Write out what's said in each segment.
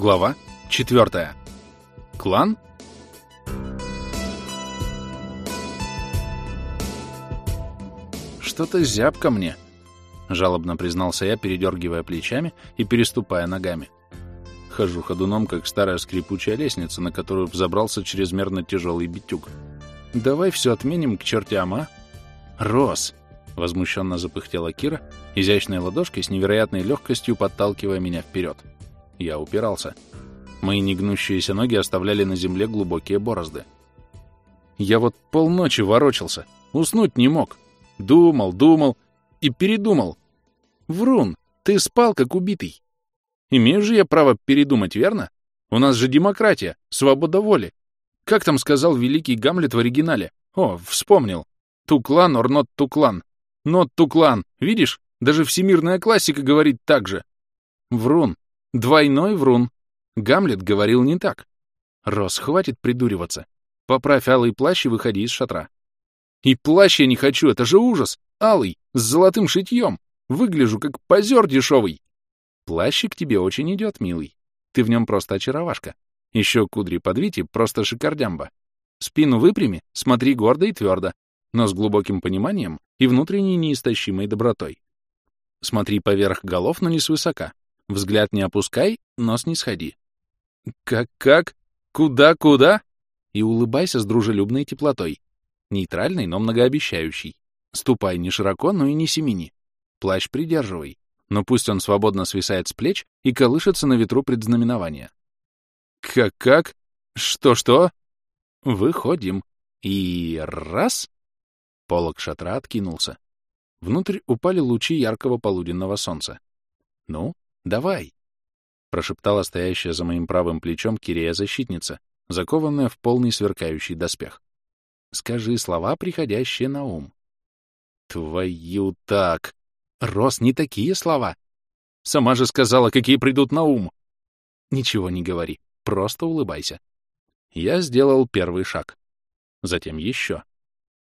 Глава 4. Клан? Что-то зябко мне, жалобно признался я, передергивая плечами и переступая ногами. Хожу ходуном, как старая скрипучая лестница, на которую взобрался чрезмерно тяжелый битюк. Давай все отменим к чертям, а? Рос! Возмущенно запыхтела Кира, изящной ладошкой с невероятной легкостью подталкивая меня вперед. Я упирался. Мои негнущиеся ноги оставляли на земле глубокие борозды. Я вот полночи ворочался, уснуть не мог. Думал, думал и передумал. Врун, ты спал как убитый. Имею же я право передумать, верно? У нас же демократия, свобода воли. Как там сказал великий Гамлет в оригинале? О, вспомнил. Туклан or not туклан. Not туклан. Видишь? Даже всемирная классика говорит так же. Врун. Двойной врун. Гамлет говорил не так. Рос, хватит придуриваться. Поправь алый плащ и выходи из шатра. И плащ я не хочу, это же ужас. Алый, с золотым шитьем. Выгляжу как позер дешевый. Плащик тебе очень идет, милый. Ты в нем просто очаровашка. Еще кудри подвите, просто шикардямба. Спину выпрями, смотри гордо и твердо, но с глубоким пониманием и внутренней неистощимой добротой. Смотри поверх голов, но не свысока. Взгляд не опускай, нос не сходи. Как-как? Куда-куда? И улыбайся с дружелюбной теплотой. Нейтральной, но многообещающей. Ступай не широко, но и не семени. Плащ придерживай, но пусть он свободно свисает с плеч и колышется на ветру предзнаменования. Как-как? Что-что? Выходим. И раз... Полок шатра откинулся. Внутрь упали лучи яркого полуденного солнца. «Ну, давай!» — прошептала стоящая за моим правым плечом Кирея-защитница, закованная в полный сверкающий доспех. «Скажи слова, приходящие на ум». «Твою так! Рос, не такие слова! Сама же сказала, какие придут на ум!» «Ничего не говори, просто улыбайся». Я сделал первый шаг. Затем еще.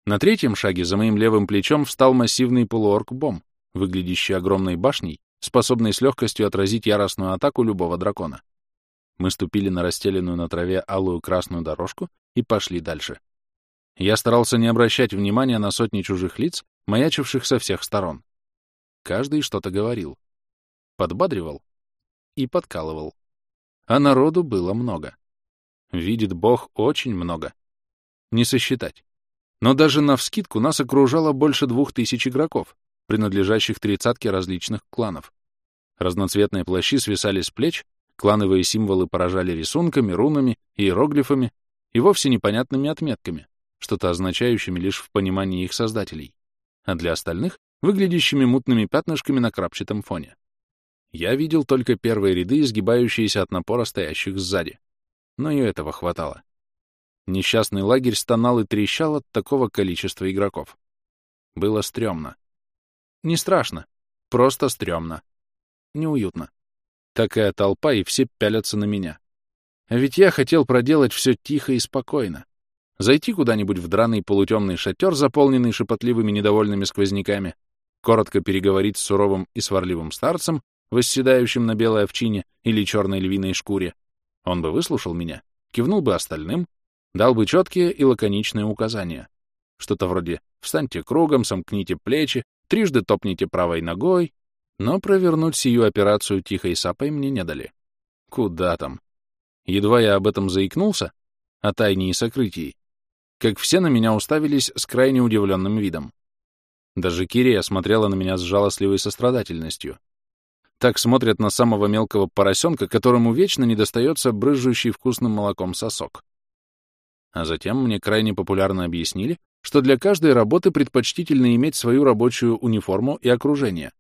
На третьем шаге за моим левым плечом встал массивный полуорк-бом, выглядящий огромной башней, способной с легкостью отразить яростную атаку любого дракона. Мы ступили на расстеленную на траве алую красную дорожку и пошли дальше. Я старался не обращать внимания на сотни чужих лиц, маячивших со всех сторон. Каждый что-то говорил. Подбадривал и подкалывал. А народу было много. Видит Бог очень много. Не сосчитать. Но даже навскидку нас окружало больше двух тысяч игроков, принадлежащих тридцатке различных кланов. Разноцветные плащи свисали с плеч, клановые символы поражали рисунками, рунами, иероглифами и вовсе непонятными отметками, что-то означающими лишь в понимании их создателей, а для остальных — выглядящими мутными пятнышками на крапчатом фоне. Я видел только первые ряды, изгибающиеся от напора стоящих сзади. Но и этого хватало. Несчастный лагерь стонал и трещал от такого количества игроков. Было стрёмно. Не страшно, просто стрёмно. Неуютно. Такая толпа, и все пялятся на меня. Ведь я хотел проделать все тихо и спокойно. Зайти куда-нибудь в драный полутемный шатер, заполненный шепотливыми недовольными сквозняками, коротко переговорить с суровым и сварливым старцем, восседающим на белой овчине или черной львиной шкуре. Он бы выслушал меня, кивнул бы остальным, Дал бы четкие и лаконичные указания. Что-то вроде «встаньте кругом, сомкните плечи, трижды топните правой ногой», но провернуть сию операцию тихой сапой мне не дали. Куда там? Едва я об этом заикнулся, о тайне и сокрытии, как все на меня уставились с крайне удивленным видом. Даже Кирия смотрела на меня с жалостливой сострадательностью. Так смотрят на самого мелкого поросенка, которому вечно не достается брызжущий вкусным молоком сосок. А затем мне крайне популярно объяснили, что для каждой работы предпочтительно иметь свою рабочую униформу и окружение.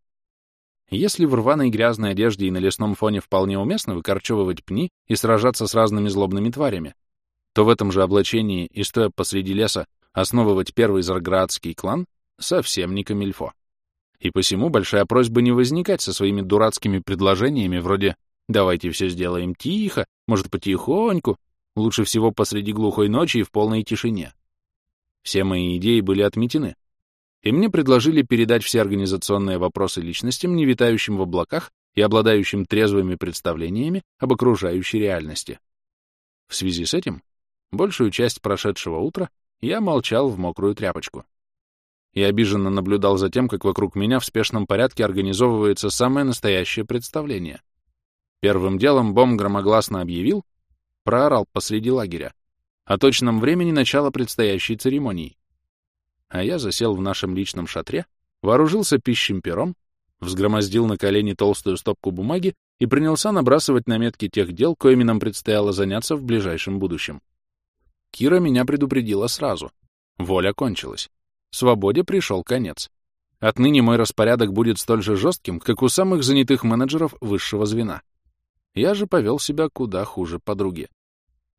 Если в рваной грязной одежде и на лесном фоне вполне уместно выкорчевывать пни и сражаться с разными злобными тварями, то в этом же облачении и стоя посреди леса основывать первый зарградский клан совсем не камильфо. И посему большая просьба не возникать со своими дурацкими предложениями вроде «давайте все сделаем тихо, может, потихоньку, Лучше всего посреди глухой ночи и в полной тишине. Все мои идеи были отметены, и мне предложили передать все организационные вопросы личностям, не витающим в облаках и обладающим трезвыми представлениями об окружающей реальности. В связи с этим, большую часть прошедшего утра я молчал в мокрую тряпочку. Я обиженно наблюдал за тем, как вокруг меня в спешном порядке организовывается самое настоящее представление. Первым делом Бом громогласно объявил, проорал посреди лагеря, о точном времени начала предстоящей церемонии. А я засел в нашем личном шатре, вооружился пищим пером, взгромоздил на колени толстую стопку бумаги и принялся набрасывать наметки тех дел, коими нам предстояло заняться в ближайшем будущем. Кира меня предупредила сразу. Воля кончилась. Свободе пришел конец. Отныне мой распорядок будет столь же жестким, как у самых занятых менеджеров высшего звена. Я же повел себя куда хуже подруги.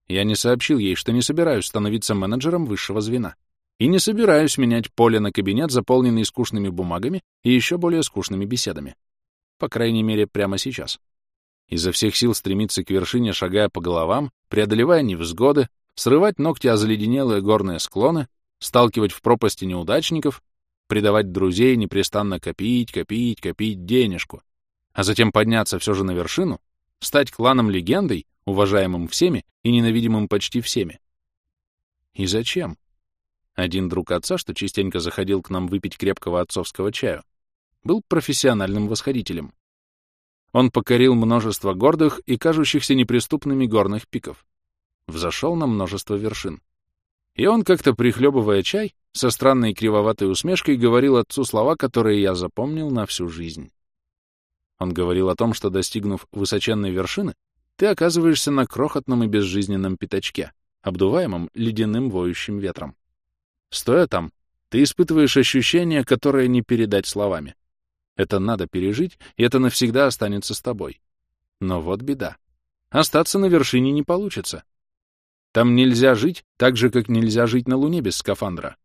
Я не сообщил ей, что не собираюсь становиться менеджером высшего звена. И не собираюсь менять поле на кабинет, заполненный скучными бумагами и еще более скучными беседами. По крайней мере, прямо сейчас. Изо всех сил стремиться к вершине, шагая по головам, преодолевая невзгоды, срывать ногти о заледенелые горные склоны, сталкивать в пропасти неудачников, предавать друзей, непрестанно копить, копить, копить денежку, а затем подняться все же на вершину, стать кланом-легендой, уважаемым всеми и ненавидимым почти всеми. И зачем? Один друг отца, что частенько заходил к нам выпить крепкого отцовского чаю, был профессиональным восходителем. Он покорил множество гордых и кажущихся неприступными горных пиков, взошел на множество вершин. И он, как-то прихлебывая чай, со странной кривоватой усмешкой говорил отцу слова, которые я запомнил на всю жизнь. Он говорил о том, что, достигнув высоченной вершины, ты оказываешься на крохотном и безжизненном пятачке, обдуваемом ледяным воющим ветром. Стоя там, ты испытываешь ощущение, которое не передать словами. Это надо пережить, и это навсегда останется с тобой. Но вот беда. Остаться на вершине не получится. Там нельзя жить так же, как нельзя жить на Луне без скафандра.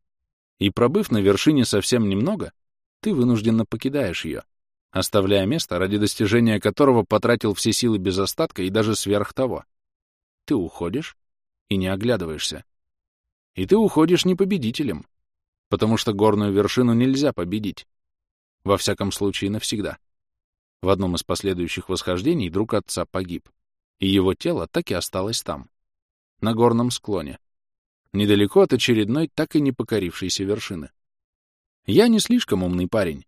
И пробыв на вершине совсем немного, ты вынужденно покидаешь ее, оставляя место, ради достижения которого потратил все силы без остатка и даже сверх того. Ты уходишь и не оглядываешься. И ты уходишь не победителем, потому что горную вершину нельзя победить. Во всяком случае, навсегда. В одном из последующих восхождений друг отца погиб, и его тело так и осталось там, на горном склоне, недалеко от очередной так и не покорившейся вершины. Я не слишком умный парень,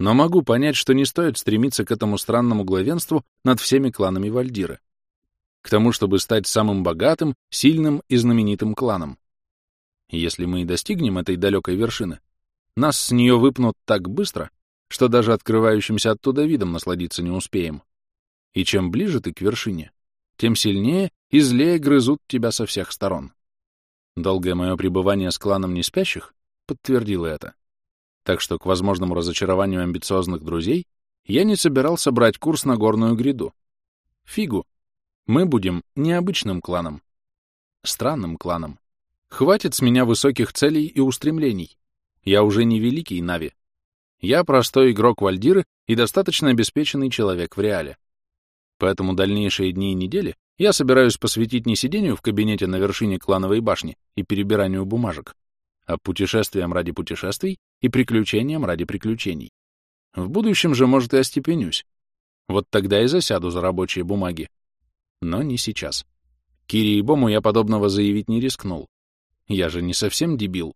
но могу понять, что не стоит стремиться к этому странному главенству над всеми кланами Вальдиры. К тому, чтобы стать самым богатым, сильным и знаменитым кланом. Если мы и достигнем этой далекой вершины, нас с нее выпнут так быстро, что даже открывающимся оттуда видом насладиться не успеем. И чем ближе ты к вершине, тем сильнее и злее грызут тебя со всех сторон. Долгое мое пребывание с кланом неспящих подтвердило это так что к возможному разочарованию амбициозных друзей я не собирался брать курс на горную гряду. Фигу. Мы будем необычным кланом. Странным кланом. Хватит с меня высоких целей и устремлений. Я уже не великий Нави. Я простой игрок Вальдиры и достаточно обеспеченный человек в реале. Поэтому дальнейшие дни и недели я собираюсь посвятить не сидению в кабинете на вершине клановой башни и перебиранию бумажек, а путешествиям ради путешествий и приключениям ради приключений. В будущем же, может, и остепенюсь. Вот тогда и засяду за рабочие бумаги. Но не сейчас. Кире и Бому я подобного заявить не рискнул. Я же не совсем дебил.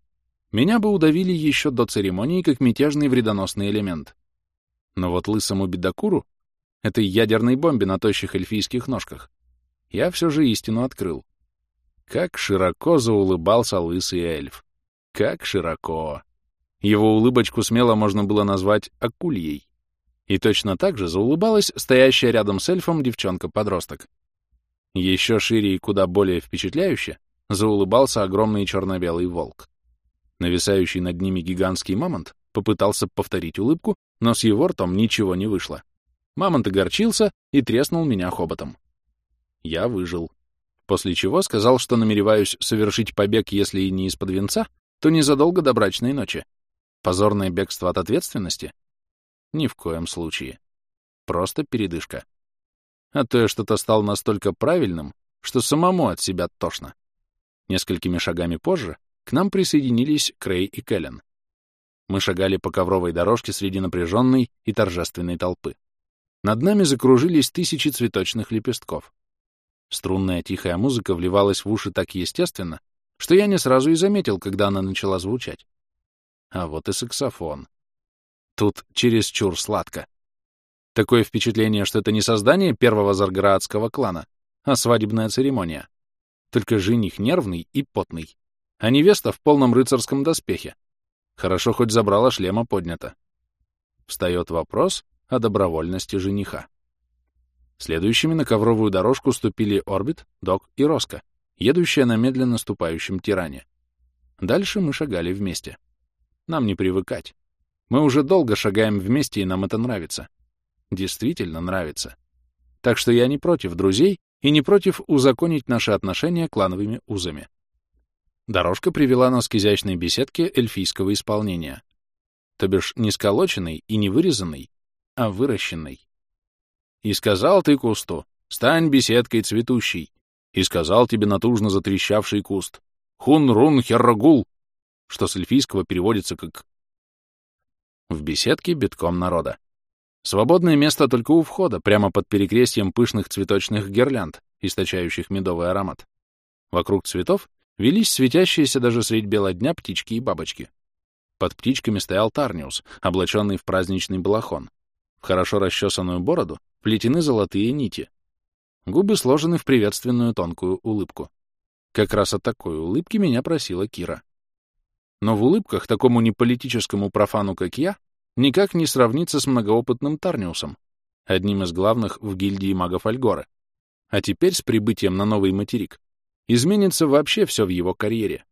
Меня бы удавили еще до церемонии как мятежный вредоносный элемент. Но вот лысому бедокуру, этой ядерной бомбе на тощих эльфийских ножках, я все же истину открыл. Как широко заулыбался лысый эльф. Как широко. Его улыбочку смело можно было назвать акульей. И точно так же заулыбалась стоящая рядом с эльфом девчонка-подросток. Еще шире и куда более впечатляюще заулыбался огромный черно-белый волк. Нависающий над ними гигантский мамонт попытался повторить улыбку, но с его ртом ничего не вышло. Мамонт огорчился и треснул меня хоботом. Я выжил. После чего сказал, что намереваюсь совершить побег, если и не из-под венца, то незадолго до брачной ночи. Позорное бегство от ответственности? Ни в коем случае. Просто передышка. А то я что-то стал настолько правильным, что самому от себя тошно. Несколькими шагами позже к нам присоединились Крей и Кэлен. Мы шагали по ковровой дорожке среди напряженной и торжественной толпы. Над нами закружились тысячи цветочных лепестков. Струнная тихая музыка вливалась в уши так естественно, что я не сразу и заметил, когда она начала звучать. А вот и саксофон. Тут чересчур сладко. Такое впечатление, что это не создание первого зарградского клана, а свадебная церемония. Только жених нервный и потный, а невеста в полном рыцарском доспехе. Хорошо хоть забрала шлема поднята. Встает вопрос о добровольности жениха. Следующими на ковровую дорожку ступили Орбит, Док и Роско, едущие на медленно ступающем тиране. Дальше мы шагали вместе. Нам не привыкать. Мы уже долго шагаем вместе, и нам это нравится. Действительно нравится. Так что я не против друзей и не против узаконить наши отношения клановыми узами. Дорожка привела нас к изящной беседке эльфийского исполнения. То бишь не сколоченной и не вырезанной, а выращенной. И сказал ты кусту, стань беседкой цветущей, и сказал тебе натужно затрещавший куст, хун-рун херрагул, что с эльфийского переводится как в беседке битком народа. Свободное место только у входа, прямо под перекрестьем пышных цветочных гирлянд, источающих медовый аромат. Вокруг цветов велись светящиеся даже средь бела дня птички и бабочки. Под птичками стоял Тарниус, облаченный в праздничный балахон. В хорошо расчесанную бороду плетены золотые нити. Губы сложены в приветственную тонкую улыбку. Как раз от такой улыбки меня просила Кира. Но в улыбках такому неполитическому профану, как я, никак не сравнится с многоопытным Тарниусом, одним из главных в гильдии магов Альгора. А теперь с прибытием на новый материк изменится вообще все в его карьере.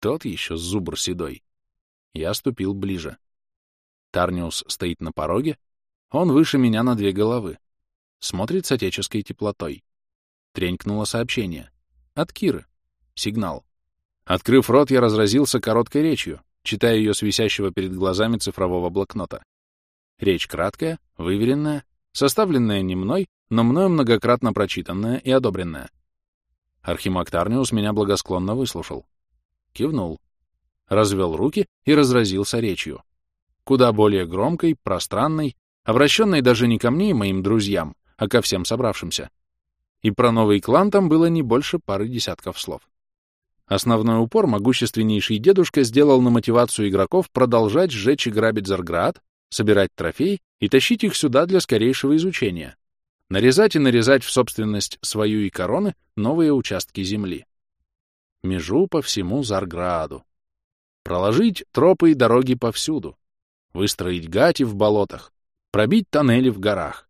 Тот еще зубр седой. Я ступил ближе. Тарниус стоит на пороге, он выше меня на две головы. Смотрит с отеческой теплотой. Тренькнуло сообщение. От Киры. Сигнал. Открыв рот, я разразился короткой речью, читая ее с висящего перед глазами цифрового блокнота. Речь краткая, выверенная, составленная не мной, но мною многократно прочитанная и одобренная. Архимаг Тарниус меня благосклонно выслушал. Кивнул. Развел руки и разразился речью. Куда более громкой, пространной, обращенной даже не ко мне и моим друзьям, а ко всем собравшимся. И про новый клан там было не больше пары десятков слов. Основной упор могущественнейший дедушка сделал на мотивацию игроков продолжать сжечь и грабить Зарград, собирать трофеи и тащить их сюда для скорейшего изучения. Нарезать и нарезать в собственность свою и короны новые участки земли. Межу по всему Зарграду. Проложить тропы и дороги повсюду. Выстроить гати в болотах. Пробить тоннели в горах.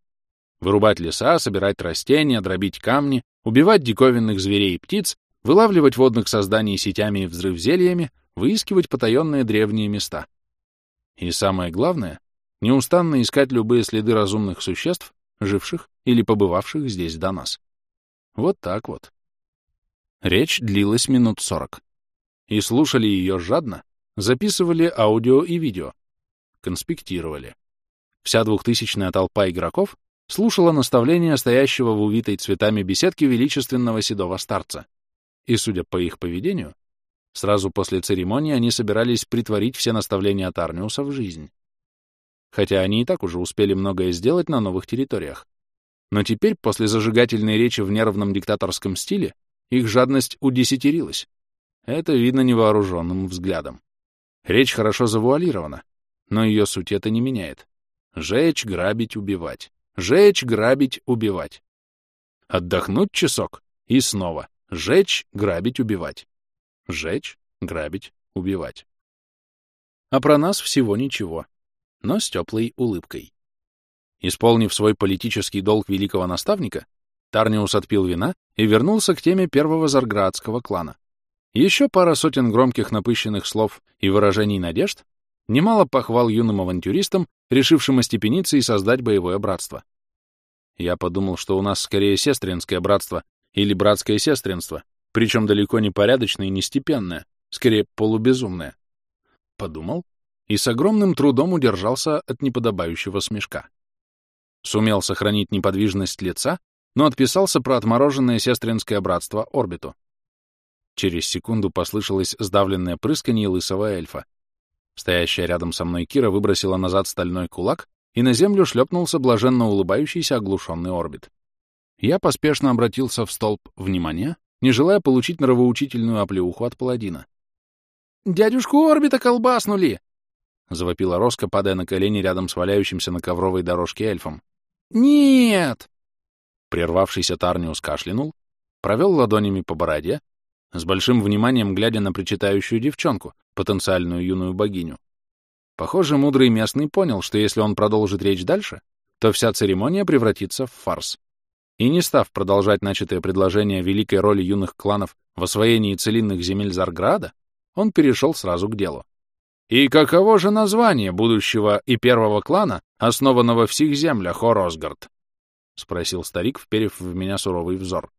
Вырубать леса, собирать растения, дробить камни, убивать диковинных зверей и птиц вылавливать водных созданий сетями и взрыв зельями, выискивать потаенные древние места. И самое главное, неустанно искать любые следы разумных существ, живших или побывавших здесь до нас. Вот так вот. Речь длилась минут сорок. И слушали ее жадно, записывали аудио и видео, конспектировали. Вся двухтысячная толпа игроков слушала наставления стоящего в увитой цветами беседки величественного седого старца. И, судя по их поведению, сразу после церемонии они собирались притворить все наставления Тарниуса в жизнь. Хотя они и так уже успели многое сделать на новых территориях. Но теперь, после зажигательной речи в нервном диктаторском стиле, их жадность удесятерилась. Это видно невооруженным взглядом. Речь хорошо завуалирована, но ее суть это не меняет. Жечь, грабить, убивать. Жечь, грабить, убивать. Отдохнуть часок и снова. Жечь, грабить, убивать. Жечь, грабить, убивать. А про нас всего ничего, но с теплой улыбкой. Исполнив свой политический долг великого наставника, Тарниус отпил вина и вернулся к теме первого зарградского клана. Еще пара сотен громких напыщенных слов и выражений надежд, немало похвал юным авантюристам, решившим остепениться и создать боевое братство. Я подумал, что у нас скорее сестринское братство, или братское сестринство, причем далеко не порядочное и не степенное, скорее полубезумное. Подумал и с огромным трудом удержался от неподобающего смешка. Сумел сохранить неподвижность лица, но отписался про отмороженное сестринское братство орбиту. Через секунду послышалось сдавленное прысканье лысого эльфа. Стоящая рядом со мной Кира выбросила назад стальной кулак, и на землю шлепнулся блаженно улыбающийся оглушенный орбит. Я поспешно обратился в столб внимания, не желая получить нравоучительную оплеуху от паладина. «Дядюшку орбита колбаснули!» — завопила Роско, падая на колени рядом с валяющимся на ковровой дорожке эльфом. «Нет!» Прервавшийся Тарниус кашлянул, провел ладонями по бороде, с большим вниманием глядя на причитающую девчонку, потенциальную юную богиню. Похоже, мудрый местный понял, что если он продолжит речь дальше, то вся церемония превратится в фарс. И не став продолжать начатое предложение великой роли юных кланов в освоении целинных земель Зарграда, он перешел сразу к делу. «И каково же название будущего и первого клана, основанного в сих землях, о Росгард?» — спросил старик, вперев в меня суровый взор.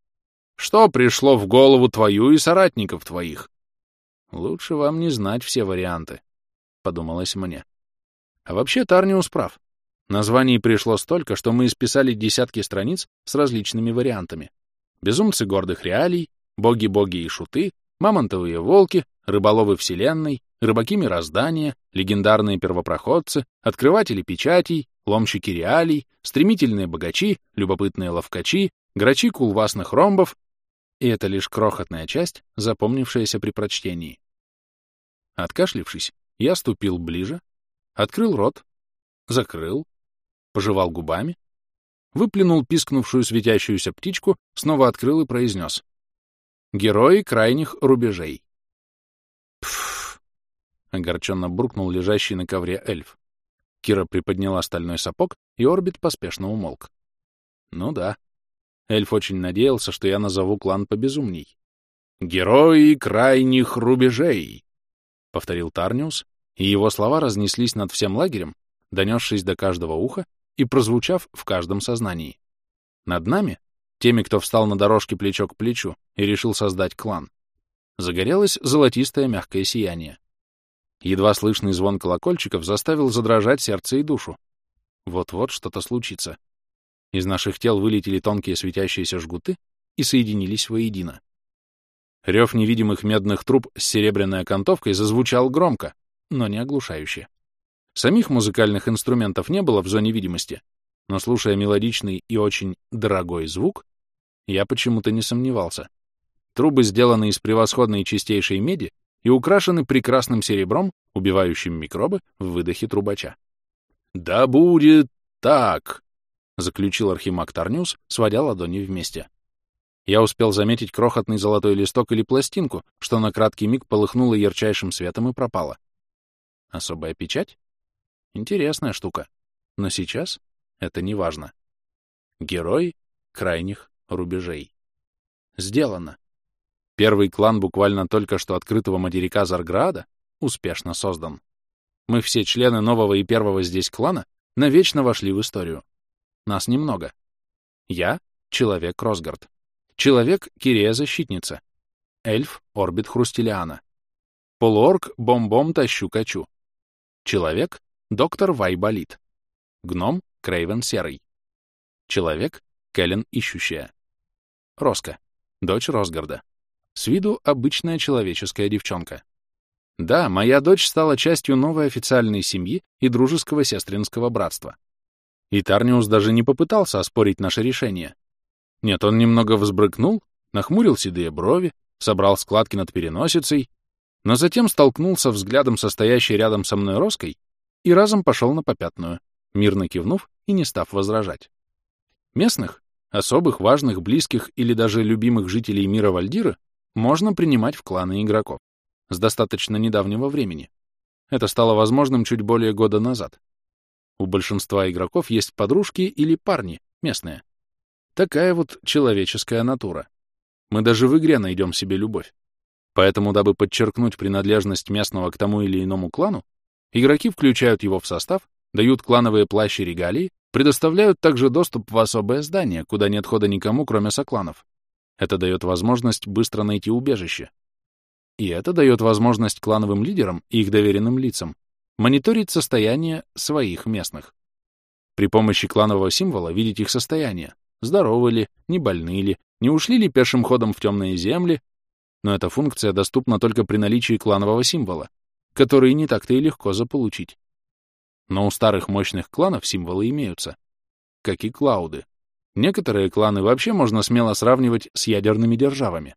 Что пришло в голову твою и соратников твоих? Лучше вам не знать все варианты, — подумалось мне. А вообще Тарниус прав. Названий пришло столько, что мы исписали десятки страниц с различными вариантами. Безумцы гордых реалий, боги-боги и шуты, мамонтовые волки, рыболовы вселенной, рыбаки мироздания, легендарные первопроходцы, открыватели печатей, ломщики реалий, стремительные богачи, любопытные ловкачи, грачи кулвасных ромбов, и это лишь крохотная часть, запомнившаяся при прочтении. Откашлившись, я ступил ближе, открыл рот, закрыл, пожевал губами, выплюнул пискнувшую светящуюся птичку, снова открыл и произнес. «Герои крайних рубежей». «Пф!» — огорченно буркнул лежащий на ковре эльф. Кира приподняла стальной сапог, и орбит поспешно умолк. «Ну да, Эльф очень надеялся, что я назову клан побезумней. «Герои крайних рубежей!» — повторил Тарниус, и его слова разнеслись над всем лагерем, донесшись до каждого уха и прозвучав в каждом сознании. Над нами, теми, кто встал на дорожке плечо к плечу и решил создать клан, загорелось золотистое мягкое сияние. Едва слышный звон колокольчиков заставил задрожать сердце и душу. Вот-вот что-то случится. Из наших тел вылетели тонкие светящиеся жгуты и соединились воедино. Рев невидимых медных труб с серебряной окантовкой зазвучал громко, но не оглушающе. Самих музыкальных инструментов не было в зоне видимости, но, слушая мелодичный и очень дорогой звук, я почему-то не сомневался. Трубы сделаны из превосходной чистейшей меди и украшены прекрасным серебром, убивающим микробы в выдохе трубача. «Да будет так!» заключил архимаг Тарнюс, сводя ладони вместе. Я успел заметить крохотный золотой листок или пластинку, что на краткий миг полыхнуло ярчайшим светом и пропало. Особая печать? Интересная штука. Но сейчас это не важно. Герой крайних рубежей. Сделано. Первый клан буквально только что открытого материка Зарграда успешно создан. Мы все члены нового и первого здесь клана навечно вошли в историю. Нас немного. Я — человек Росгард. Человек — Кирея-защитница. Эльф — Орбит Хрустелиана. Полуорг — Бом-Бом Тащу-Качу. Человек — Доктор Вайболит. Гном — Крейвен Серый. Человек — Кэлен Ищущая. Роска — дочь Росгарда. С виду обычная человеческая девчонка. Да, моя дочь стала частью новой официальной семьи и дружеского сестринского братства. И Тарниус даже не попытался оспорить наше решение. Нет, он немного взбрыкнул, нахмурил седые брови, собрал складки над переносицей, но затем столкнулся взглядом состоящей рядом со мной Роской и разом пошел на попятную, мирно кивнув и не став возражать. Местных, особых, важных, близких или даже любимых жителей мира Вальдира можно принимать в кланы игроков с достаточно недавнего времени. Это стало возможным чуть более года назад. У большинства игроков есть подружки или парни, местные. Такая вот человеческая натура. Мы даже в игре найдем себе любовь. Поэтому, дабы подчеркнуть принадлежность местного к тому или иному клану, игроки включают его в состав, дают клановые плащи регалии, предоставляют также доступ в особое здание, куда нет хода никому, кроме сокланов. Это дает возможность быстро найти убежище. И это дает возможность клановым лидерам и их доверенным лицам мониторить состояние своих местных. При помощи кланового символа видеть их состояние, здоровы ли, не больны ли, не ушли ли пешим ходом в темные земли, но эта функция доступна только при наличии кланового символа, который не так-то и легко заполучить. Но у старых мощных кланов символы имеются, как и клауды. Некоторые кланы вообще можно смело сравнивать с ядерными державами.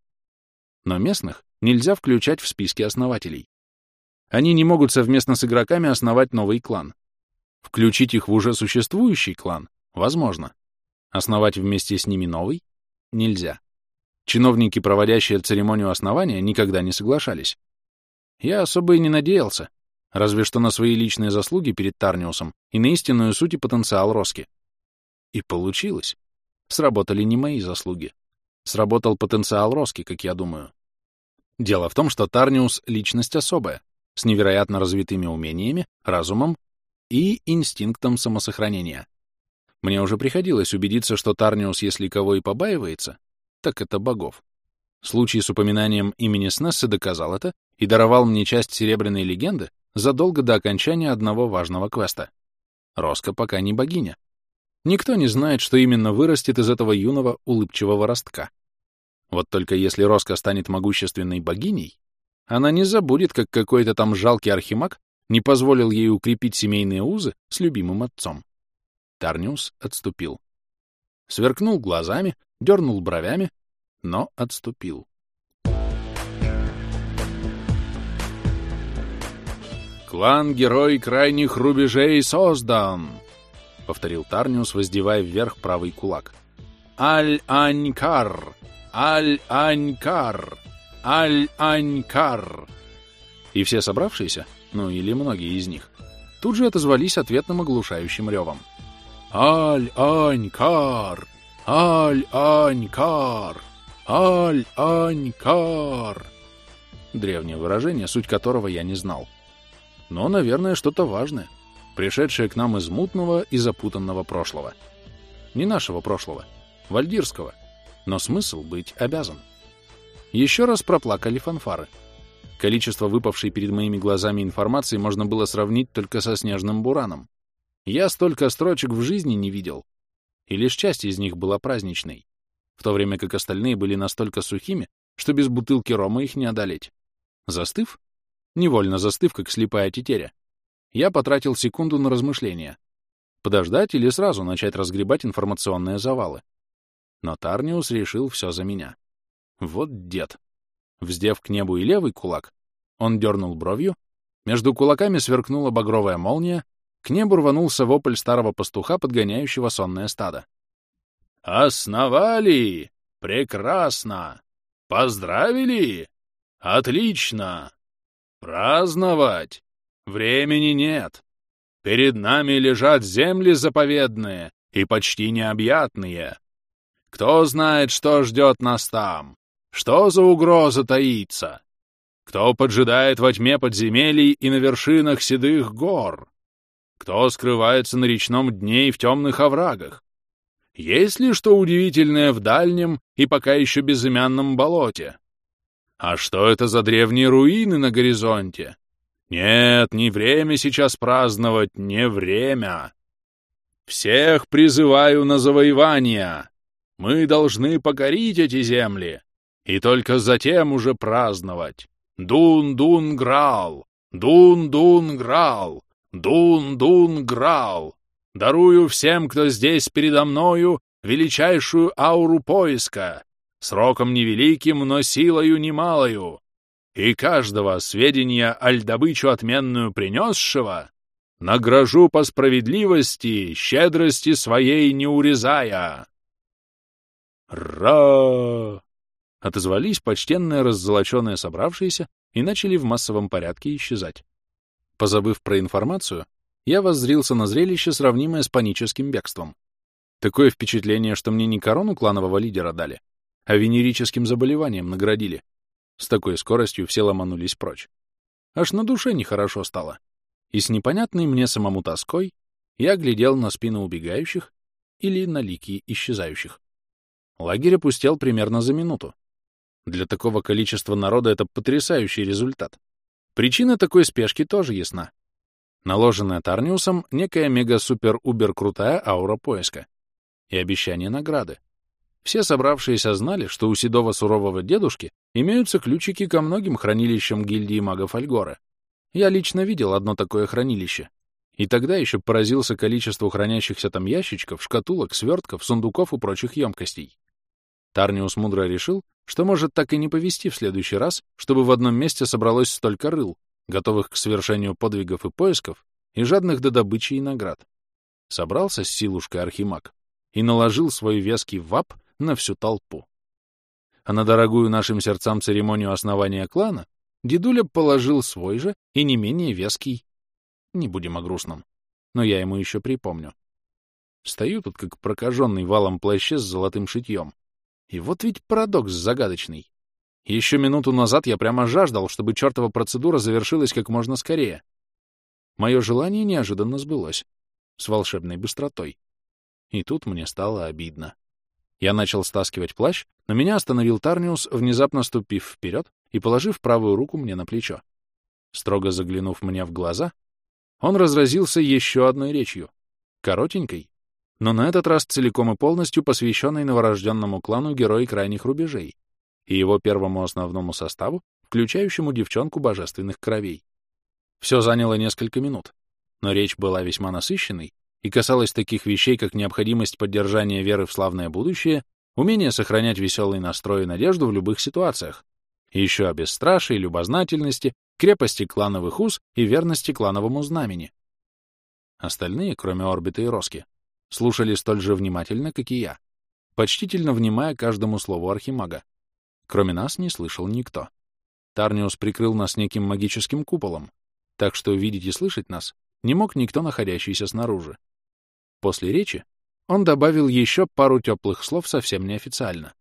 Но местных нельзя включать в списки основателей. Они не могут совместно с игроками основать новый клан. Включить их в уже существующий клан возможно. Основать вместе с ними новый нельзя. Чиновники, проводящие церемонию основания, никогда не соглашались. Я особо и не надеялся, разве что на свои личные заслуги перед Тарниусом и на истинную суть и потенциал Роски. И получилось. Сработали не мои заслуги. Сработал потенциал Роски, как я думаю. Дело в том, что Тарниус — личность особая, с невероятно развитыми умениями, разумом и инстинктом самосохранения. Мне уже приходилось убедиться, что Тарниус, если кого и побаивается, так это богов. Случай с упоминанием имени Снессы доказал это и даровал мне часть серебряной легенды задолго до окончания одного важного квеста. Роска пока не богиня. Никто не знает, что именно вырастет из этого юного улыбчивого ростка. Вот только если Роска станет могущественной богиней, она не забудет, как какой-то там жалкий архимаг не позволил ей укрепить семейные узы с любимым отцом. Тарниус отступил. Сверкнул глазами, дернул бровями, но отступил. «Клан-герой крайних рубежей создан!» — повторил Тарниус, воздевая вверх правый кулак. «Аль-Анькар! Аль-Анькар! Аль-Анькар!» И все собравшиеся, ну или многие из них, тут же отозвались ответным оглушающим ревом. «Аль-Анькар! Аль-Анькар! Аль-Анькар!» Древнее выражение, суть которого я не знал. Но, наверное, что-то важное, пришедшее к нам из мутного и запутанного прошлого. Не нашего прошлого, вальдирского, но смысл быть обязан. Еще раз проплакали фанфары. Количество выпавшей перед моими глазами информации можно было сравнить только со снежным бураном. Я столько строчек в жизни не видел, и лишь часть из них была праздничной, в то время как остальные были настолько сухими, что без бутылки рома их не одолеть. Застыв? Невольно застыв, как слепая тетеря. Я потратил секунду на размышления. Подождать или сразу начать разгребать информационные завалы. Но Тарниус решил все за меня. Вот дед. Вздев к небу и левый кулак, он дернул бровью, между кулаками сверкнула багровая молния, к небу рванулся вопль старого пастуха, подгоняющего сонное стадо. «Основали! Прекрасно! Поздравили! Отлично! Праздновать! Времени нет! Перед нами лежат земли заповедные и почти необъятные. Кто знает, что ждет нас там? Что за угроза таится? Кто поджидает во тьме подземелий и на вершинах седых гор? Кто скрывается на речном дне и в темных оврагах? Есть ли что удивительное в дальнем и пока еще безымянном болоте? А что это за древние руины на горизонте? Нет, не время сейчас праздновать, не время. Всех призываю на завоевание. Мы должны покорить эти земли, и только затем уже праздновать. Дун-дун-грал, дун-дун-грал, Дун-дун-грал! Дарую всем, кто здесь передо мною, величайшую ауру поиска, сроком невеликим, но силою немалою, и каждого сведения аль добычу отменную принесшего награжу по справедливости, щедрости своей не урезая. «Ра!» — отозвались почтенные раззолоченные собравшиеся и начали в массовом порядке исчезать. Позабыв про информацию, я воззрился на зрелище, сравнимое с паническим бегством. Такое впечатление, что мне не корону кланового лидера дали, а венерическим заболеванием наградили. С такой скоростью все ломанулись прочь. Аж на душе нехорошо стало. И с непонятной мне самому тоской я глядел на спину убегающих или на лики исчезающих. Лагерь опустел примерно за минуту. Для такого количества народа это потрясающий результат. Причина такой спешки тоже ясна. Наложенная Тарниусом некая мега-супер-убер-крутая аура поиска и обещание награды. Все собравшиеся знали, что у седого сурового дедушки имеются ключики ко многим хранилищам гильдии магов Альгора. Я лично видел одно такое хранилище И тогда еще поразился количеству хранящихся там ящичков, шкатулок, свертков, сундуков и прочих емкостей. Тарниус мудро решил, что может так и не повести в следующий раз, чтобы в одном месте собралось столько рыл, готовых к совершению подвигов и поисков, и жадных до добычи и наград. Собрался с силушкой архимаг и наложил свой веский вап на всю толпу. А на дорогую нашим сердцам церемонию основания клана дедуля положил свой же и не менее веский. Не будем о грустном, но я ему еще припомню. Стою тут, как прокаженный валом плаще с золотым шитьем. И вот ведь парадокс загадочный. Еще минуту назад я прямо жаждал, чтобы чертова процедура завершилась как можно скорее. Мое желание неожиданно сбылось. С волшебной быстротой. И тут мне стало обидно. Я начал стаскивать плащ, но меня остановил Тарниус, внезапно ступив вперед и положив правую руку мне на плечо. Строго заглянув мне в глаза, он разразился еще одной речью, коротенькой, но на этот раз целиком и полностью посвященной новорожденному клану Герои Крайних Рубежей и его первому основному составу, включающему девчонку божественных кровей. Все заняло несколько минут, но речь была весьма насыщенной и касалась таких вещей, как необходимость поддержания веры в славное будущее, умение сохранять веселый настрой и надежду в любых ситуациях, и еще о бесстрашии, любознательности, крепости клановых уз и верности клановому знамени. Остальные, кроме Орбита и Роски, слушали столь же внимательно, как и я, почтительно внимая каждому слову архимага. Кроме нас не слышал никто. Тарниус прикрыл нас неким магическим куполом, так что видеть и слышать нас не мог никто, находящийся снаружи. После речи он добавил еще пару теплых слов совсем неофициально.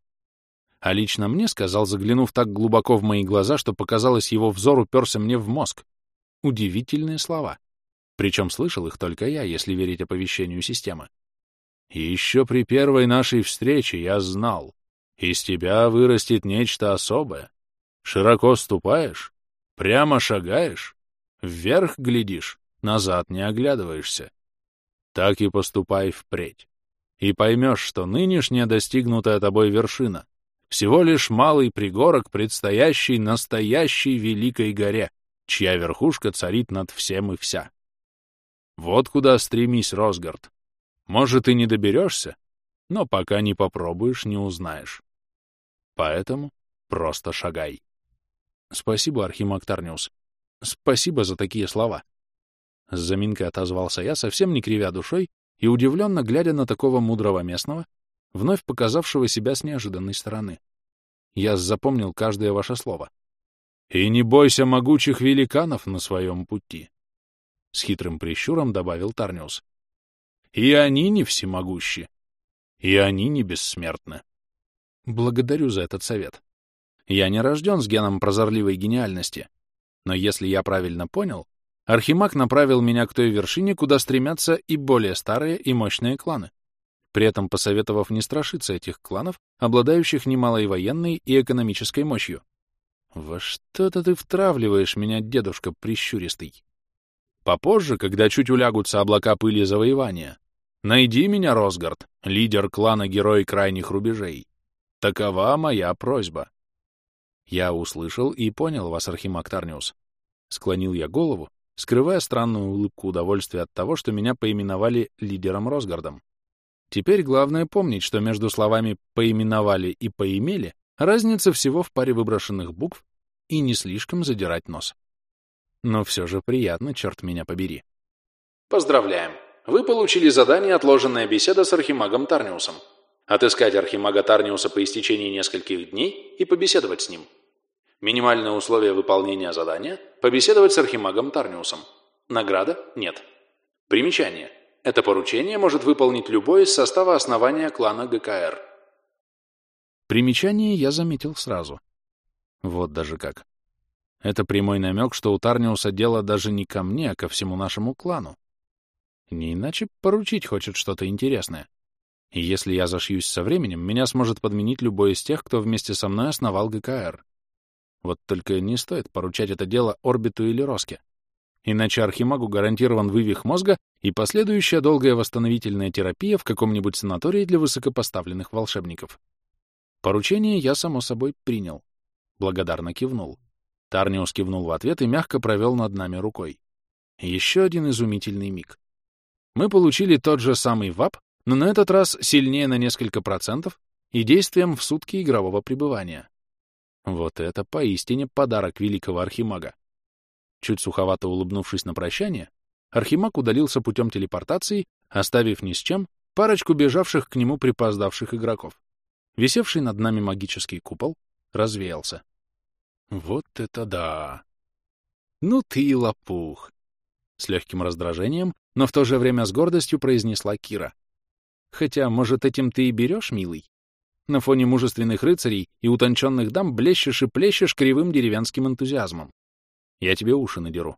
А лично мне сказал, заглянув так глубоко в мои глаза, что показалось, его взор уперся мне в мозг. Удивительные слова. Причем слышал их только я, если верить оповещению системы. И еще при первой нашей встрече я знал, из тебя вырастет нечто особое. Широко ступаешь, прямо шагаешь, вверх глядишь, назад не оглядываешься. Так и поступай впредь. И поймешь, что нынешняя достигнутая тобой вершина — всего лишь малый пригорок предстоящей настоящей великой горе, чья верхушка царит над всем и вся. Вот куда стремись, Росгард. Может, и не доберешься, но пока не попробуешь, не узнаешь. Поэтому просто шагай. Спасибо, Архимаг Тарниус. Спасибо за такие слова. С заминкой отозвался я, совсем не кривя душой и удивленно глядя на такого мудрого местного, вновь показавшего себя с неожиданной стороны. Я запомнил каждое ваше слово. И не бойся могучих великанов на своем пути. С хитрым прищуром добавил Тарниус. И они не всемогущи. И они не бессмертны. Благодарю за этот совет. Я не рожден с геном прозорливой гениальности. Но если я правильно понял, Архимаг направил меня к той вершине, куда стремятся и более старые и мощные кланы, при этом посоветовав не страшиться этих кланов, обладающих немалой военной и экономической мощью. Во что-то ты втравливаешь меня, дедушка прищуристый. Попозже, когда чуть улягутся облака пыли завоевания, найди меня, Росгард, лидер клана Герой Крайних Рубежей. Такова моя просьба. Я услышал и понял вас, Архимаг Тарниус. Склонил я голову, скрывая странную улыбку удовольствия от того, что меня поименовали лидером Росгардом. Теперь главное помнить, что между словами «поименовали» и «поимели» разница всего в паре выброшенных букв и не слишком задирать нос. Но все же приятно, черт меня побери. Поздравляем! Вы получили задание «Отложенная беседа с Архимагом Тарниусом». Отыскать Архимага Тарниуса по истечении нескольких дней и побеседовать с ним. Минимальное условие выполнения задания – побеседовать с Архимагом Тарниусом. Награда – нет. Примечание. Это поручение может выполнить любой из состава основания клана ГКР. Примечание я заметил сразу. Вот даже как. Это прямой намек, что у Тарниуса дело даже не ко мне, а ко всему нашему клану. Не иначе поручить хочет что-то интересное. И если я зашьюсь со временем, меня сможет подменить любой из тех, кто вместе со мной основал ГКР. Вот только не стоит поручать это дело Орбиту или Роске. Иначе Архимагу гарантирован вывих мозга и последующая долгая восстановительная терапия в каком-нибудь санатории для высокопоставленных волшебников. Поручение я, само собой, принял. Благодарно кивнул. Тарниус кивнул в ответ и мягко провел над нами рукой. Еще один изумительный миг. Мы получили тот же самый ВАП, но на этот раз сильнее на несколько процентов и действием в сутки игрового пребывания. Вот это поистине подарок великого архимага. Чуть суховато улыбнувшись на прощание, архимаг удалился путем телепортации, оставив ни с чем парочку бежавших к нему припоздавших игроков. Висевший над нами магический купол развеялся. Вот это да! Ну ты и лопух! С легким раздражением, но в то же время с гордостью произнесла Кира. Хотя, может, этим ты и берешь, милый? На фоне мужественных рыцарей и утонченных дам блещешь и плещешь кривым деревенским энтузиазмом. Я тебе уши надеру.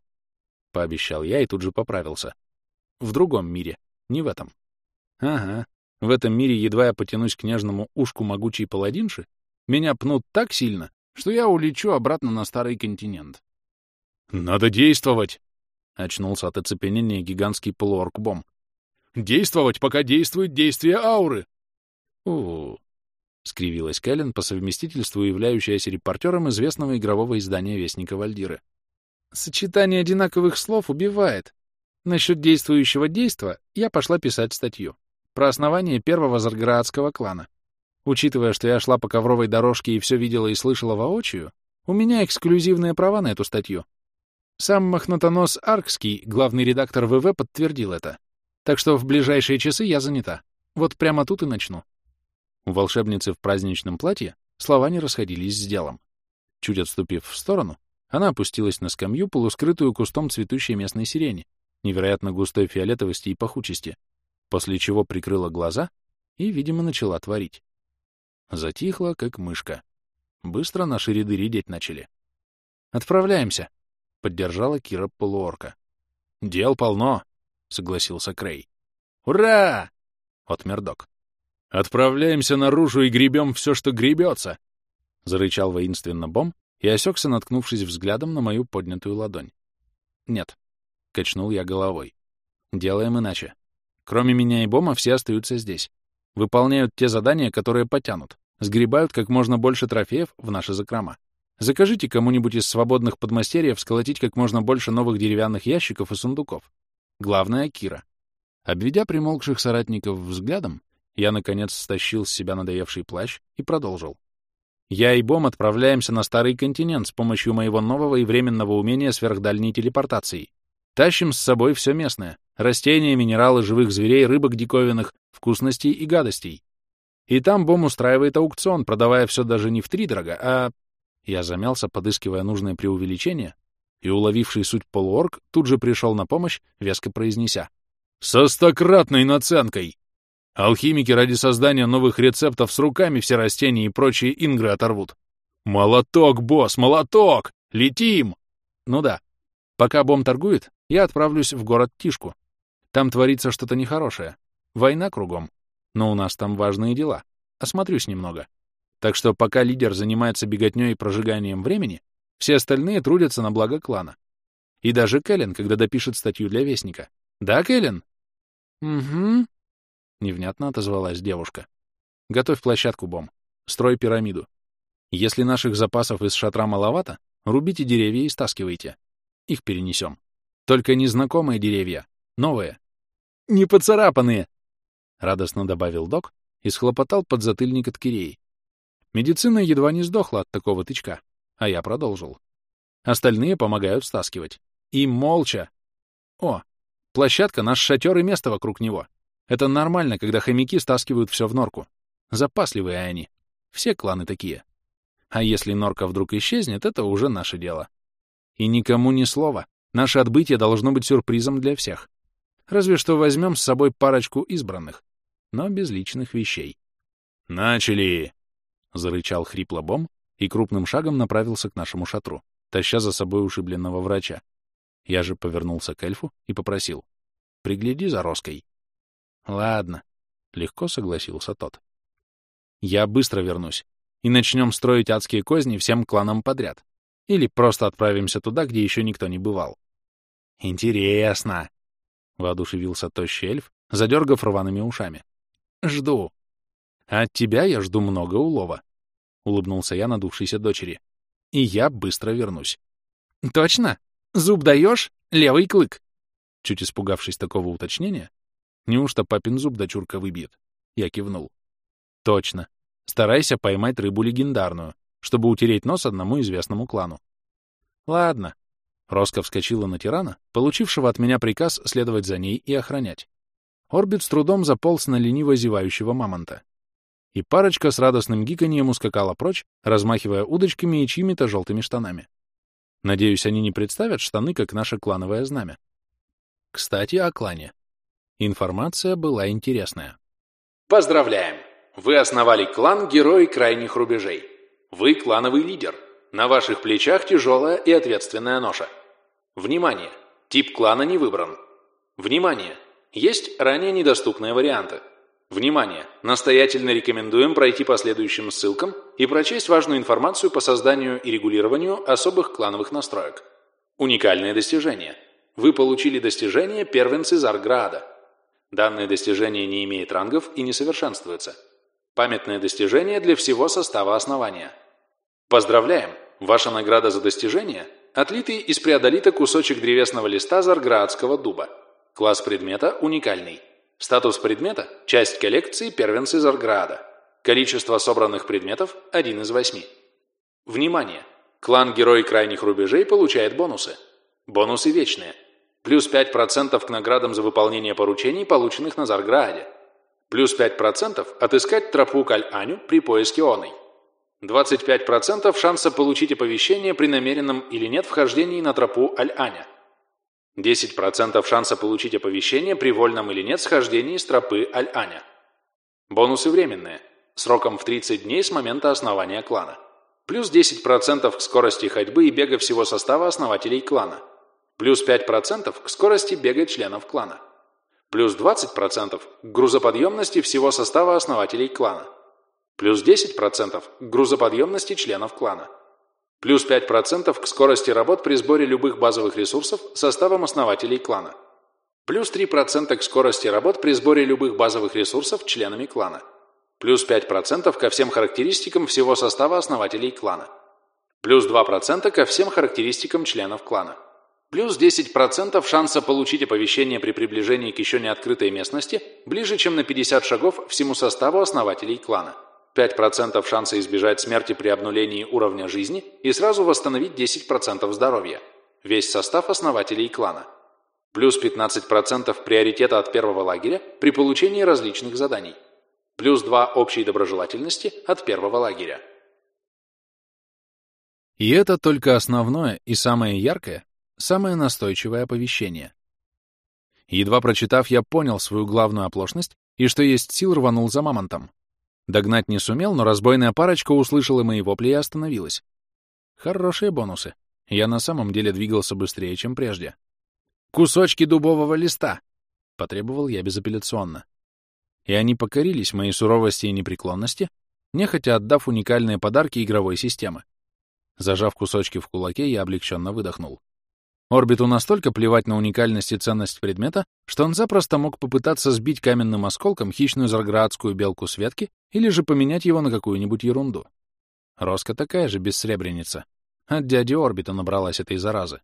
Пообещал я и тут же поправился. В другом мире, не в этом. Ага, в этом мире едва я потянусь к нежному ушку могучей паладинши, меня пнут так сильно, что я улечу обратно на старый континент. «Надо действовать!» — очнулся от оцепенения гигантский полуорк-бом. «Действовать, пока действует действие ауры!» «У-у-у!» — скривилась Кэлен, по совместительству являющаяся репортером известного игрового издания «Вестника Вальдиры». «Сочетание одинаковых слов убивает. Насчет действующего действа я пошла писать статью про основание первого зарградского клана. Учитывая, что я шла по ковровой дорожке и все видела и слышала воочию, у меня эксклюзивные права на эту статью. Сам Махнатонос Аркский, главный редактор ВВ, подтвердил это. Так что в ближайшие часы я занята. Вот прямо тут и начну. У волшебницы в праздничном платье слова не расходились с делом. Чуть отступив в сторону, она опустилась на скамью, полускрытую кустом цветущей местной сирени, невероятно густой фиолетовости и пахучести, после чего прикрыла глаза и, видимо, начала творить. Затихла, как мышка. Быстро наши ряды редеть начали. «Отправляемся», — поддержала Кира полуорка. «Дел полно», — согласился Крей. «Ура!» — отмер док. «Отправляемся наружу и гребем все, что гребется!» — зарычал воинственно Бом и осекся, наткнувшись взглядом на мою поднятую ладонь. «Нет», — качнул я головой. «Делаем иначе. Кроме меня и Бома все остаются здесь. Выполняют те задания, которые потянут. Сгребают как можно больше трофеев в наши закрома. Закажите кому-нибудь из свободных подмастерьев сколотить как можно больше новых деревянных ящиков и сундуков. Главное — Кира. Обведя примолкших соратников взглядом, я, наконец, стащил с себя надоевший плащ и продолжил. Я и Бом отправляемся на Старый континент с помощью моего нового и временного умения сверхдальней телепортации. Тащим с собой все местное — растения, минералы, живых зверей, рыбок диковинных, вкусностей и гадостей. И там Бом устраивает аукцион, продавая все даже не в три дорога, а... Я замялся, подыскивая нужное преувеличение, и, уловивший суть полуорг, тут же пришел на помощь, веско произнеся. «Со стократной наценкой! Алхимики ради создания новых рецептов с руками все растения и прочие ингры оторвут. Молоток, босс, молоток! Летим!» «Ну да. Пока Бом торгует, я отправлюсь в город Тишку. Там творится что-то нехорошее. Война кругом. Но у нас там важные дела. Осмотрюсь немного. Так что пока лидер занимается беготней и прожиганием времени, все остальные трудятся на благо клана. И даже Кэлен, когда допишет статью для Вестника. Да, Кэлен? Угу. Невнятно отозвалась девушка. Готовь площадку, Бом. Строй пирамиду. Если наших запасов из шатра маловато, рубите деревья и стаскивайте. Их перенесем. Только незнакомые деревья, новые. Не поцарапанные, — радостно добавил док и схлопотал подзатыльник от Киреи. Медицина едва не сдохла от такого тычка, а я продолжил. Остальные помогают стаскивать. И молча. О, площадка — наш шатер и место вокруг него. Это нормально, когда хомяки стаскивают все в норку. Запасливые они. Все кланы такие. А если норка вдруг исчезнет, это уже наше дело. И никому ни слова. Наше отбытие должно быть сюрпризом для всех. Разве что возьмем с собой парочку избранных, но без личных вещей. «Начали!» — зарычал хрипло Бом и крупным шагом направился к нашему шатру, таща за собой ушибленного врача. Я же повернулся к эльфу и попросил. «Пригляди за Роской». «Ладно», — легко согласился тот. «Я быстро вернусь, и начнем строить адские козни всем кланам подряд. Или просто отправимся туда, где еще никто не бывал». «Интересно!» — воодушевился тощий эльф, задергав рваными ушами. «Жду». «От тебя я жду много улова», — улыбнулся я надувшейся дочери. «И я быстро вернусь». «Точно? Зуб даешь? Левый клык?» Чуть испугавшись такого уточнения, неужто папин зуб дочурка выбьет? Я кивнул. Точно. Старайся поймать рыбу легендарную, чтобы утереть нос одному известному клану. Ладно. Роско вскочила на тирана, получившего от меня приказ следовать за ней и охранять. Орбит с трудом заполз на лениво зевающего мамонта. И парочка с радостным гиканьем ускакала прочь, размахивая удочками и чьими-то желтыми штанами. Надеюсь, они не представят штаны, как наше клановое знамя. Кстати, о клане. Информация была интересная. Поздравляем! Вы основали клан Герои Крайних Рубежей. Вы клановый лидер. На ваших плечах тяжелая и ответственная ноша. Внимание! Тип клана не выбран. Внимание! Есть ранее недоступные варианты. Внимание! Настоятельно рекомендуем пройти по следующим ссылкам и прочесть важную информацию по созданию и регулированию особых клановых настроек. Уникальные достижения. Вы получили достижение первенцы Зарграда. Данное достижение не имеет рангов и не совершенствуется. Памятное достижение для всего состава основания. Поздравляем! Ваша награда за достижение – отлитый из преодолита кусочек древесного листа Зарградского дуба. Класс предмета уникальный. Статус предмета – часть коллекции первенцы Зарграда. Количество собранных предметов – 1 из 8. Внимание! Клан Герой Крайних Рубежей получает бонусы. Бонусы вечные – Плюс 5% к наградам за выполнение поручений, полученных на Зарграаде. Плюс 5% отыскать тропу к Аль-Аню при поиске оной. 25% шанса получить оповещение при намеренном или нет вхождении на тропу Аль-Аня. 10% шанса получить оповещение при вольном или нет схождении с тропы Аль-Аня. Бонусы временные, сроком в 30 дней с момента основания клана. Плюс 10% к скорости ходьбы и бега всего состава основателей клана – Плюс 5% к скорости бега членов клана. Плюс 20% к грузоподъемности всего состава основателей клана. Плюс 10% к грузоподъемности членов клана. Плюс 5% к скорости работ при сборе любых базовых ресурсов составом основателей клана. Плюс 3% к скорости работ при сборе любых базовых ресурсов членами клана. Плюс 5% ко всем характеристикам всего состава основателей клана. Плюс 2% ко всем характеристикам членов клана. Плюс 10% шанса получить оповещение при приближении к еще не открытой местности ближе, чем на 50 шагов всему составу основателей клана. 5% шанса избежать смерти при обнулении уровня жизни и сразу восстановить 10% здоровья. Весь состав основателей клана. Плюс 15% приоритета от первого лагеря при получении различных заданий. Плюс 2 общей доброжелательности от первого лагеря. И это только основное и самое яркое, Самое настойчивое оповещение. Едва прочитав, я понял свою главную оплошность и что есть сил рванул за мамонтом. Догнать не сумел, но разбойная парочка услышала мои вопли и остановилась. Хорошие бонусы. Я на самом деле двигался быстрее, чем прежде. «Кусочки дубового листа!» — потребовал я безапелляционно. И они покорились моей суровости и непреклонности, нехотя отдав уникальные подарки игровой системы. Зажав кусочки в кулаке, я облегченно выдохнул. Орбиту настолько плевать на уникальность и ценность предмета, что он запросто мог попытаться сбить каменным осколком хищную зарградскую белку с ветки или же поменять его на какую-нибудь ерунду. Роска такая же бессребреница. От дяди Орбита набралась этой заразы.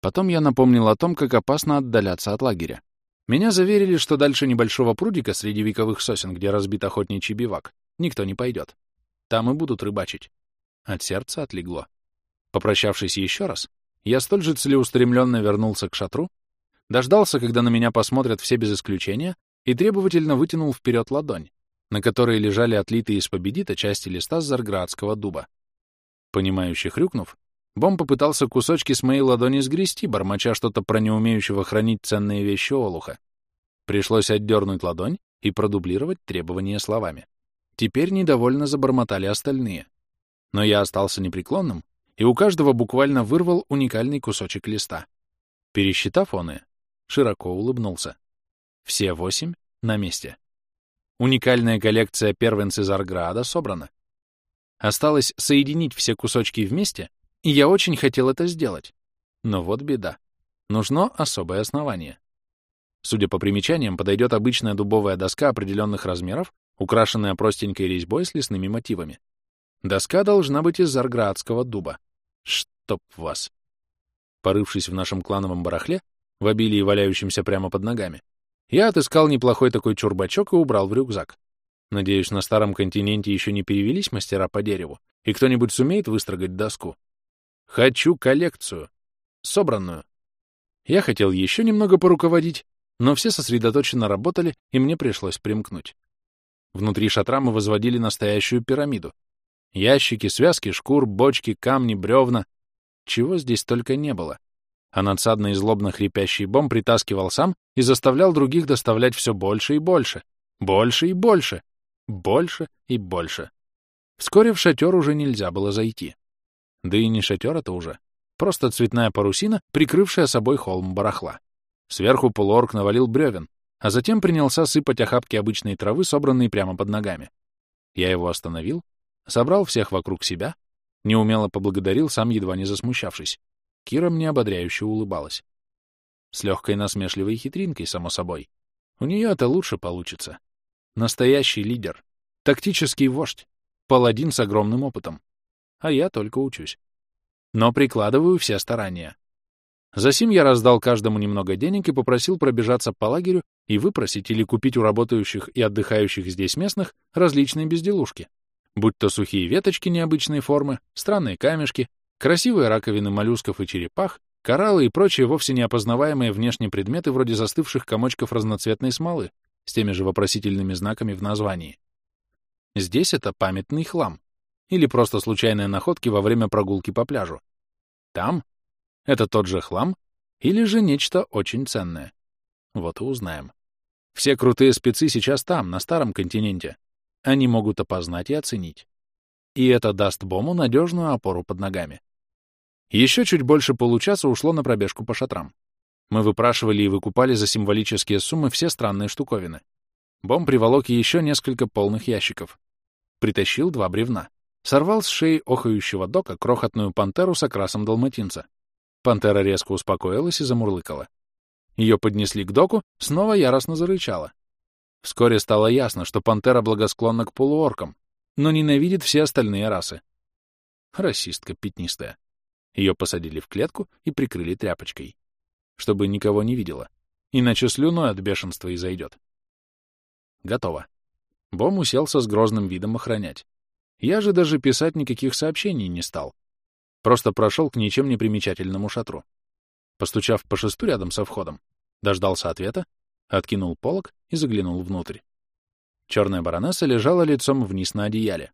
Потом я напомнил о том, как опасно отдаляться от лагеря. Меня заверили, что дальше небольшого прудика среди вековых сосен, где разбит охотничий бивак, никто не пойдет. Там и будут рыбачить. От сердца отлегло. Попрощавшись еще раз, я столь же целеустремленно вернулся к шатру, дождался, когда на меня посмотрят все без исключения, и требовательно вытянул вперед ладонь, на которой лежали отлитые из победита части листа зарградского дуба. Понимающе хрюкнув, Бом попытался кусочки с моей ладони сгрести, бормоча что-то про неумеющего хранить ценные вещи Олуха. Пришлось отдернуть ладонь и продублировать требования словами. Теперь недовольно забормотали остальные. Но я остался непреклонным и у каждого буквально вырвал уникальный кусочек листа. Пересчитав он и, широко улыбнулся. Все восемь на месте. Уникальная коллекция первенцы Зарграда собрана. Осталось соединить все кусочки вместе, и я очень хотел это сделать. Но вот беда. Нужно особое основание. Судя по примечаниям, подойдет обычная дубовая доска определенных размеров, украшенная простенькой резьбой с лесными мотивами. Доска должна быть из зарградского дуба. Чтоб вас! Порывшись в нашем клановом барахле, в обилии валяющимся прямо под ногами, я отыскал неплохой такой чурбачок и убрал в рюкзак. Надеюсь, на старом континенте еще не перевелись мастера по дереву, и кто-нибудь сумеет выстрогать доску. Хочу коллекцию. Собранную. Я хотел еще немного поруководить, но все сосредоточенно работали, и мне пришлось примкнуть. Внутри шатра мы возводили настоящую пирамиду. Ящики, связки шкур, бочки, камни, бревна. Чего здесь только не было. А надсадно и злобно хрипящий бомб притаскивал сам и заставлял других доставлять все больше и больше. Больше и больше. Больше и больше. Вскоре в шатер уже нельзя было зайти. Да и не шатер это уже. Просто цветная парусина, прикрывшая собой холм барахла. Сверху полуорг навалил бревен, а затем принялся сыпать охапки обычной травы, собранные прямо под ногами. Я его остановил, собрал всех вокруг себя, неумело поблагодарил, сам едва не засмущавшись. Кира мне ободряюще улыбалась. С легкой насмешливой хитринкой, само собой. У нее это лучше получится. Настоящий лидер. Тактический вождь. Паладин с огромным опытом. А я только учусь. Но прикладываю все старания. Засим я раздал каждому немного денег и попросил пробежаться по лагерю и выпросить или купить у работающих и отдыхающих здесь местных различные безделушки. Будь то сухие веточки необычной формы, странные камешки, красивые раковины моллюсков и черепах, кораллы и прочие вовсе неопознаваемые внешние предметы вроде застывших комочков разноцветной смолы, с теми же вопросительными знаками в названии. Здесь это памятный хлам или просто случайные находки во время прогулки по пляжу. Там это тот же хлам или же нечто очень ценное. Вот и узнаем. Все крутые спецы сейчас там, на старом континенте. Они могут опознать и оценить. И это даст Бому надежную опору под ногами. Еще чуть больше получаса ушло на пробежку по шатрам. Мы выпрашивали и выкупали за символические суммы все странные штуковины. Бом приволок еще несколько полных ящиков. Притащил два бревна. Сорвал с шеи охающего дока крохотную пантеру с окрасом далматинца. Пантера резко успокоилась и замурлыкала. Ее поднесли к доку, снова яростно зарычала. Вскоре стало ясно, что пантера благосклонна к полуоркам, но ненавидит все остальные расы. Расистка пятнистая. Ее посадили в клетку и прикрыли тряпочкой чтобы никого не видела, иначе слюной от бешенства и зайдет. Готово. Бом уселся с грозным видом охранять. Я же даже писать никаких сообщений не стал. Просто прошел к ничем не примечательному шатру. Постучав по шесту рядом со входом, дождался ответа, откинул полог и заглянул внутрь. Черная баронесса лежала лицом вниз на одеяле.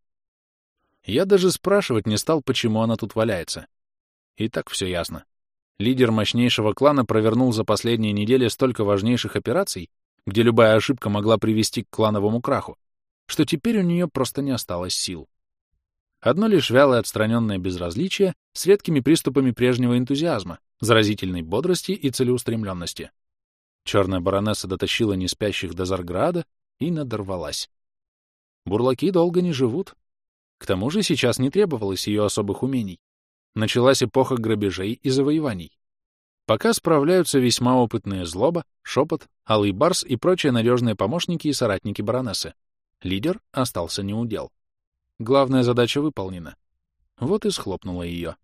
Я даже спрашивать не стал, почему она тут валяется. И так все ясно. Лидер мощнейшего клана провернул за последние недели столько важнейших операций, где любая ошибка могла привести к клановому краху, что теперь у нее просто не осталось сил. Одно лишь вялое отстраненное безразличие с редкими приступами прежнего энтузиазма, заразительной бодрости и целеустремленности. Черная баронесса дотащила неспящих до Зарграда и надорвалась. Бурлаки долго не живут. К тому же сейчас не требовалось ее особых умений началась эпоха грабежей и завоеваний. Пока справляются весьма опытные Злоба, Шепот, Алый Барс и прочие надежные помощники и соратники баронессы. Лидер остался неудел. Главная задача выполнена. Вот и схлопнула ее.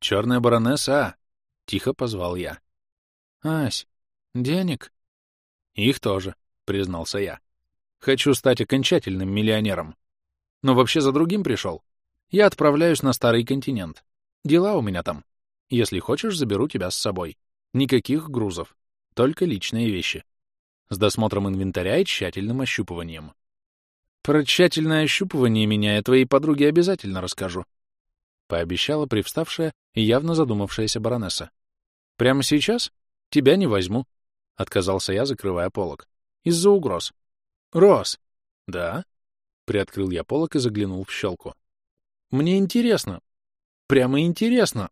«Черная баронесса, а!» — тихо позвал я. «Ась, денег?» «Их тоже», — признался я. «Хочу стать окончательным миллионером. Но вообще за другим пришел. Я отправляюсь на Старый континент. Дела у меня там. Если хочешь, заберу тебя с собой. Никаких грузов. Только личные вещи. С досмотром инвентаря и тщательным ощупыванием. Про тщательное ощупывание меня я твоей подруге обязательно расскажу. Пообещала привставшая и явно задумавшаяся баронесса. Прямо сейчас? Тебя не возьму. Отказался я, закрывая полок. Из-за угроз. Рос. Да? Приоткрыл я полок и заглянул в щелку. Мне интересно. Прямо интересно.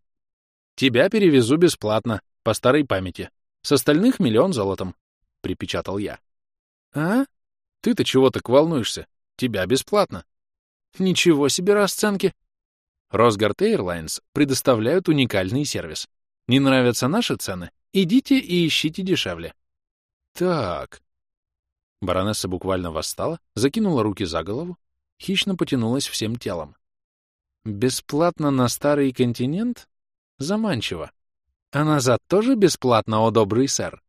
Тебя перевезу бесплатно, по старой памяти. С остальных миллион золотом, — припечатал я. А? Ты-то чего так волнуешься? Тебя бесплатно. Ничего себе расценки. Росгард Airlines предоставляют уникальный сервис. Не нравятся наши цены? Идите и ищите дешевле. Так. Баронесса буквально восстала, закинула руки за голову, хищно потянулась всем телом. Бесплатно на старый континент? Заманчиво. А назад тоже бесплатно, о добрый сэр?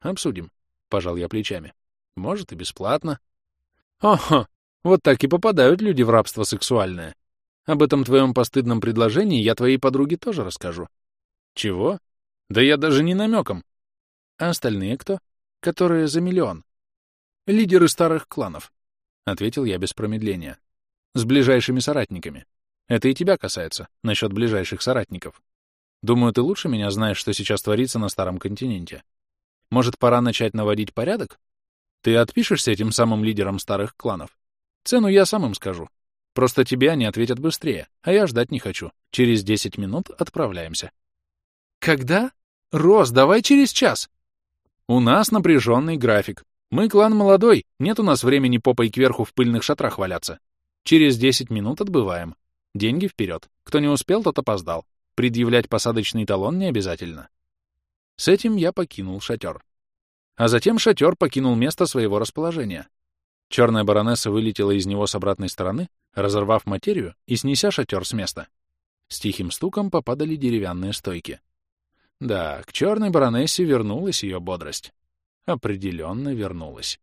Обсудим, — пожал я плечами. Может, и бесплатно. Ого, вот так и попадают люди в рабство сексуальное. Об этом твоем постыдном предложении я твоей подруге тоже расскажу. Чего? Да я даже не намеком. А остальные кто? Которые за миллион. Лидеры старых кланов, — ответил я без промедления. С ближайшими соратниками. Это и тебя касается, насчет ближайших соратников. Думаю, ты лучше меня знаешь, что сейчас творится на Старом континенте. Может, пора начать наводить порядок? Ты отпишешься этим самым лидерам старых кланов? Цену я сам им скажу. Просто тебе они ответят быстрее, а я ждать не хочу. Через 10 минут отправляемся. Когда? Рос, давай через час. У нас напряженный график. Мы клан молодой, нет у нас времени попой кверху в пыльных шатрах валяться. Через 10 минут отбываем. Деньги вперед. Кто не успел, тот опоздал. Предъявлять посадочный талон не обязательно. С этим я покинул шатер. А затем шатер покинул место своего расположения. Черная баронесса вылетела из него с обратной стороны, разорвав материю и снеся шатер с места. С тихим стуком попадали деревянные стойки. Да, к черной баронессе вернулась ее бодрость. Определенно вернулась.